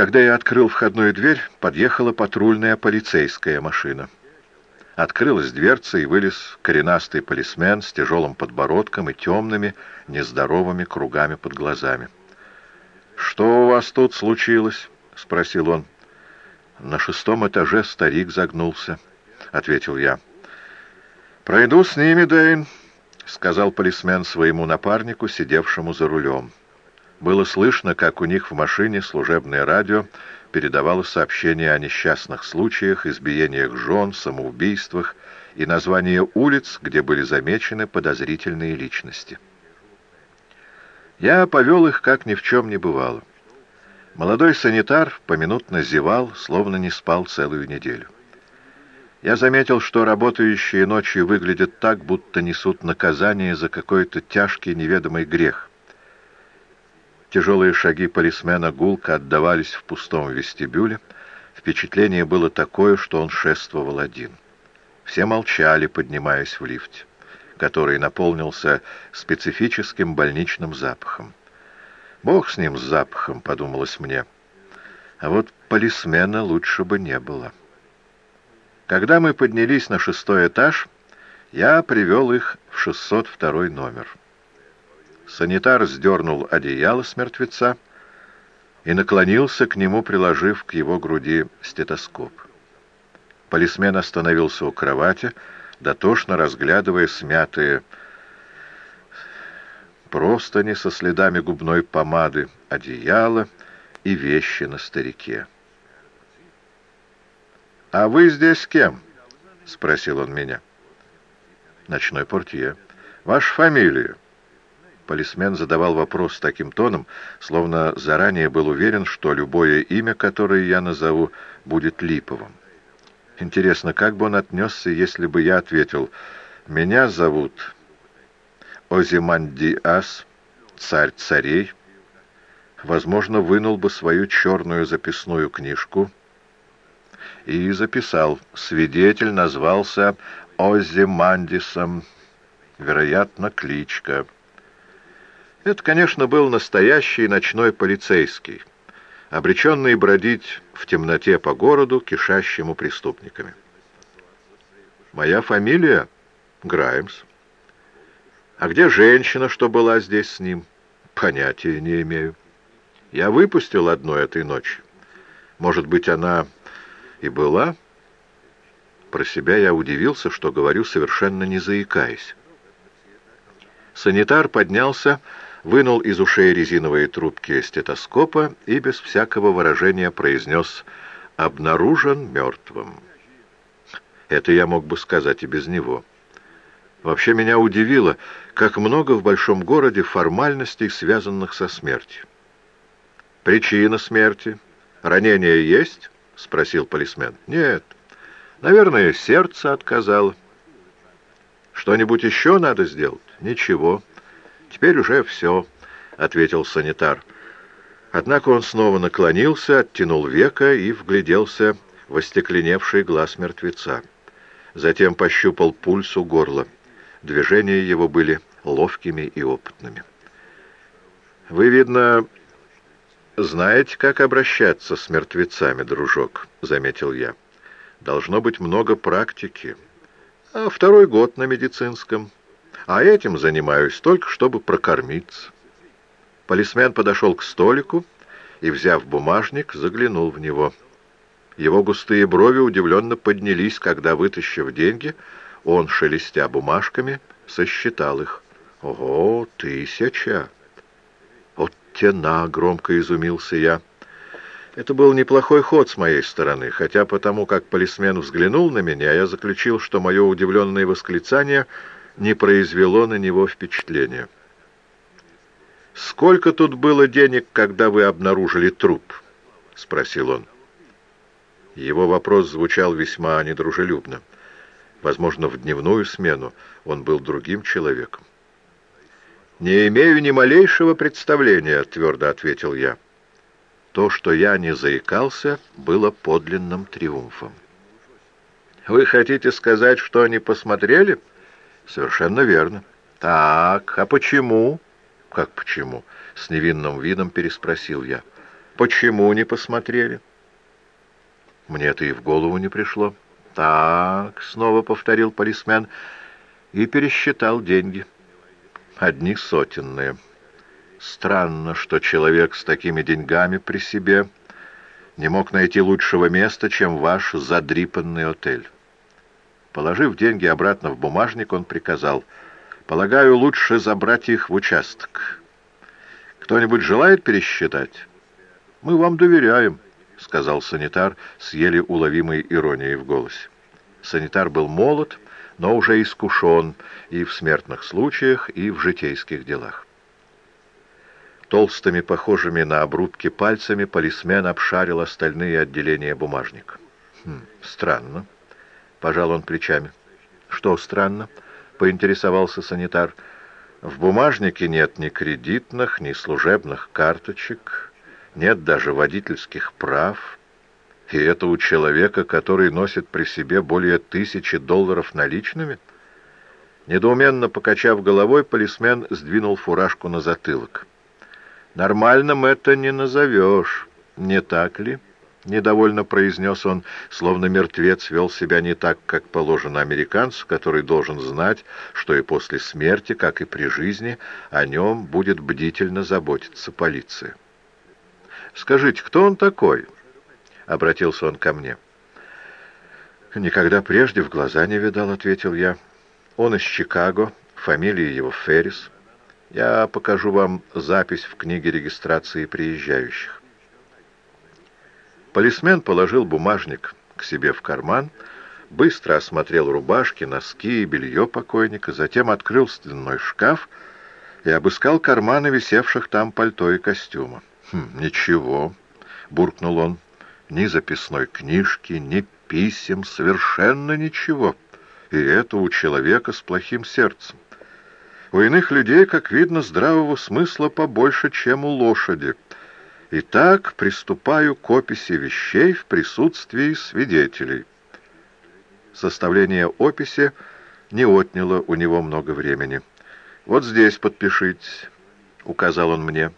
Когда я открыл входную дверь, подъехала патрульная полицейская машина. Открылась дверца, и вылез коренастый полисмен с тяжелым подбородком и темными, нездоровыми кругами под глазами. «Что у вас тут случилось?» — спросил он. «На шестом этаже старик загнулся», — ответил я. «Пройду с ними, Дэйн», — сказал полисмен своему напарнику, сидевшему за рулем. Было слышно, как у них в машине служебное радио передавало сообщения о несчастных случаях, избиениях жен, самоубийствах и названия улиц, где были замечены подозрительные личности. Я повел их, как ни в чем не бывало. Молодой санитар поминутно зевал, словно не спал целую неделю. Я заметил, что работающие ночью выглядят так, будто несут наказание за какой-то тяжкий неведомый грех. Тяжелые шаги полисмена гулко отдавались в пустом вестибюле. Впечатление было такое, что он шествовал один. Все молчали, поднимаясь в лифте, который наполнился специфическим больничным запахом. «Бог с ним, с запахом», — подумалось мне. А вот полисмена лучше бы не было. Когда мы поднялись на шестой этаж, я привел их в 602 номер. Санитар сдернул одеяло с мертвеца и наклонился к нему, приложив к его груди стетоскоп. Полисмен остановился у кровати, дотошно разглядывая смятые простыни со следами губной помады, одеяло и вещи на старике. «А вы здесь с кем?» — спросил он меня. «Ночной портье. Ваша фамилия?» Полисмен задавал вопрос таким тоном, словно заранее был уверен, что любое имя, которое я назову, будет липовым. Интересно, как бы он отнесся, если бы я ответил «Меня зовут Озимандиас, царь царей». Возможно, вынул бы свою черную записную книжку и записал. Свидетель назвался Озимандисом, вероятно, кличка — это, конечно, был настоящий ночной полицейский, обреченный бродить в темноте по городу, кишащему преступниками. «Моя фамилия Граймс. А где женщина, что была здесь с ним? Понятия не имею. Я выпустил одну этой ночью. Может быть, она и была?» Про себя я удивился, что говорю, совершенно не заикаясь. Санитар поднялся вынул из ушей резиновые трубки стетоскопа и без всякого выражения произнес «обнаружен мертвым». Это я мог бы сказать и без него. Вообще меня удивило, как много в большом городе формальностей, связанных со смертью. «Причина смерти? Ранение есть?» — спросил полисмен. «Нет. Наверное, сердце отказало». «Что-нибудь еще надо сделать?» «Ничего». «Теперь уже все», — ответил санитар. Однако он снова наклонился, оттянул века и вгляделся в остекленевший глаз мертвеца. Затем пощупал пульс у горла. Движения его были ловкими и опытными. «Вы, видно, знаете, как обращаться с мертвецами, дружок», — заметил я. «Должно быть много практики. А второй год на медицинском» а этим занимаюсь только, чтобы прокормиться». Полисмен подошел к столику и, взяв бумажник, заглянул в него. Его густые брови удивленно поднялись, когда, вытащив деньги, он, шелестя бумажками, сосчитал их. «Ого, тысяча!» «Вот тена!» — громко изумился я. Это был неплохой ход с моей стороны, хотя потому, как полисмен взглянул на меня, я заключил, что мое удивленное восклицание — не произвело на него впечатления. «Сколько тут было денег, когда вы обнаружили труп?» — спросил он. Его вопрос звучал весьма недружелюбно. Возможно, в дневную смену он был другим человеком. «Не имею ни малейшего представления», — твердо ответил я. То, что я не заикался, было подлинным триумфом. «Вы хотите сказать, что они посмотрели?» «Совершенно верно». «Так, а почему?» «Как почему?» — с невинным видом переспросил я. Почему не посмотрели? Мне это и в голову не пришло. Так, снова повторил полисмен и пересчитал деньги. Одни сотенные. Странно, что человек с такими деньгами при себе не мог найти лучшего места, чем ваш задрипанный отель. Положив деньги обратно в бумажник, он приказал, «Полагаю, лучше забрать их в участок. Кто-нибудь желает пересчитать?» «Мы вам доверяем», — сказал санитар с еле уловимой иронией в голосе. Санитар был молод, но уже искушен и в смертных случаях, и в житейских делах. Толстыми, похожими на обрубки пальцами, полисмен обшарил остальные отделения бумажника. «Хм, странно», — пожал он плечами. «Что странно?» — поинтересовался санитар. «В бумажнике нет ни кредитных, ни служебных карточек, нет даже водительских прав». И это у человека, который носит при себе более тысячи долларов наличными? Недоуменно покачав головой, полисмен сдвинул фуражку на затылок. «Нормальным это не назовешь, не так ли?» — недовольно произнес он, словно мертвец вел себя не так, как положено американцу, который должен знать, что и после смерти, как и при жизни, о нем будет бдительно заботиться полиция. «Скажите, кто он такой?» обратился он ко мне. «Никогда прежде в глаза не видал», — ответил я. «Он из Чикаго, фамилия его Феррис. Я покажу вам запись в книге регистрации приезжающих». Полисмен положил бумажник к себе в карман, быстро осмотрел рубашки, носки и белье покойника, затем открыл стенной шкаф и обыскал карманы висевших там пальто и костюма. «Хм, «Ничего», — буркнул он, ни записной книжки, ни писем, совершенно ничего. И это у человека с плохим сердцем. У иных людей, как видно, здравого смысла побольше, чем у лошади. Итак, приступаю к описи вещей в присутствии свидетелей. Составление описи не отняло у него много времени. «Вот здесь подпишите», — указал он мне.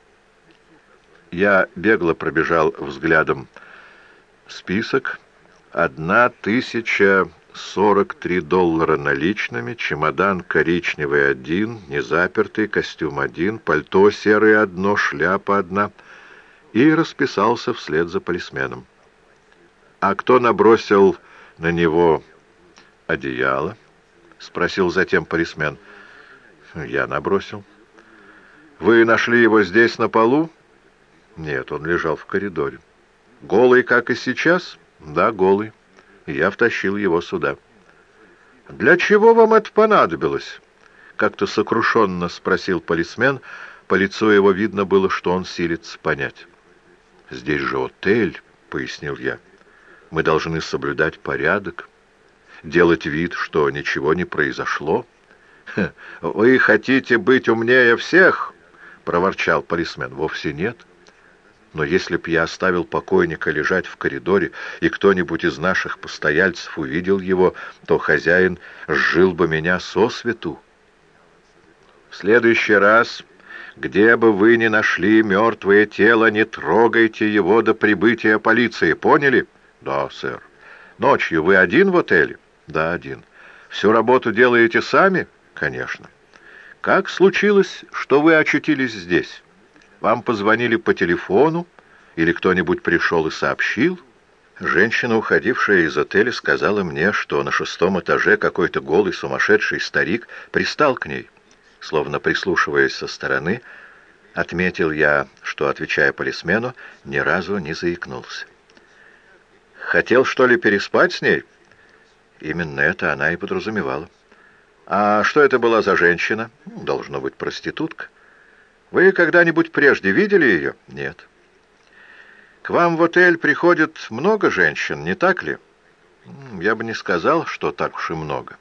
Я бегло пробежал взглядом Список. Одна тысяча сорок три доллара наличными, чемодан коричневый один, незапертый, костюм один, пальто серое одно, шляпа одна. И расписался вслед за полисменом. «А кто набросил на него одеяло?» — спросил затем полисмен. «Я набросил». «Вы нашли его здесь, на полу?» «Нет, он лежал в коридоре». Голый, как и сейчас? Да, голый. Я втащил его сюда. Для чего вам это понадобилось? Как-то сокрушенно спросил полисмен. По лицу его видно было, что он силится понять. Здесь же отель, пояснил я. Мы должны соблюдать порядок, делать вид, что ничего не произошло. «Вы хотите быть умнее всех?» — проворчал полисмен. «Вовсе нет». Но если б я оставил покойника лежать в коридоре, и кто-нибудь из наших постояльцев увидел его, то хозяин сжил бы меня со свету. В следующий раз, где бы вы ни нашли мертвое тело, не трогайте его до прибытия полиции, поняли? Да, сэр. Ночью вы один в отеле? Да, один. Всю работу делаете сами? Конечно. Как случилось, что вы очутились здесь? Вам позвонили по телефону, или кто-нибудь пришел и сообщил? Женщина, уходившая из отеля, сказала мне, что на шестом этаже какой-то голый сумасшедший старик пристал к ней. Словно прислушиваясь со стороны, отметил я, что, отвечая полисмену, ни разу не заикнулся. «Хотел, что ли, переспать с ней?» Именно это она и подразумевала. «А что это была за женщина?» «Должно быть проститутка». Вы когда-нибудь прежде видели ее? Нет. К вам в отель приходит много женщин, не так ли? Я бы не сказал, что так уж и много.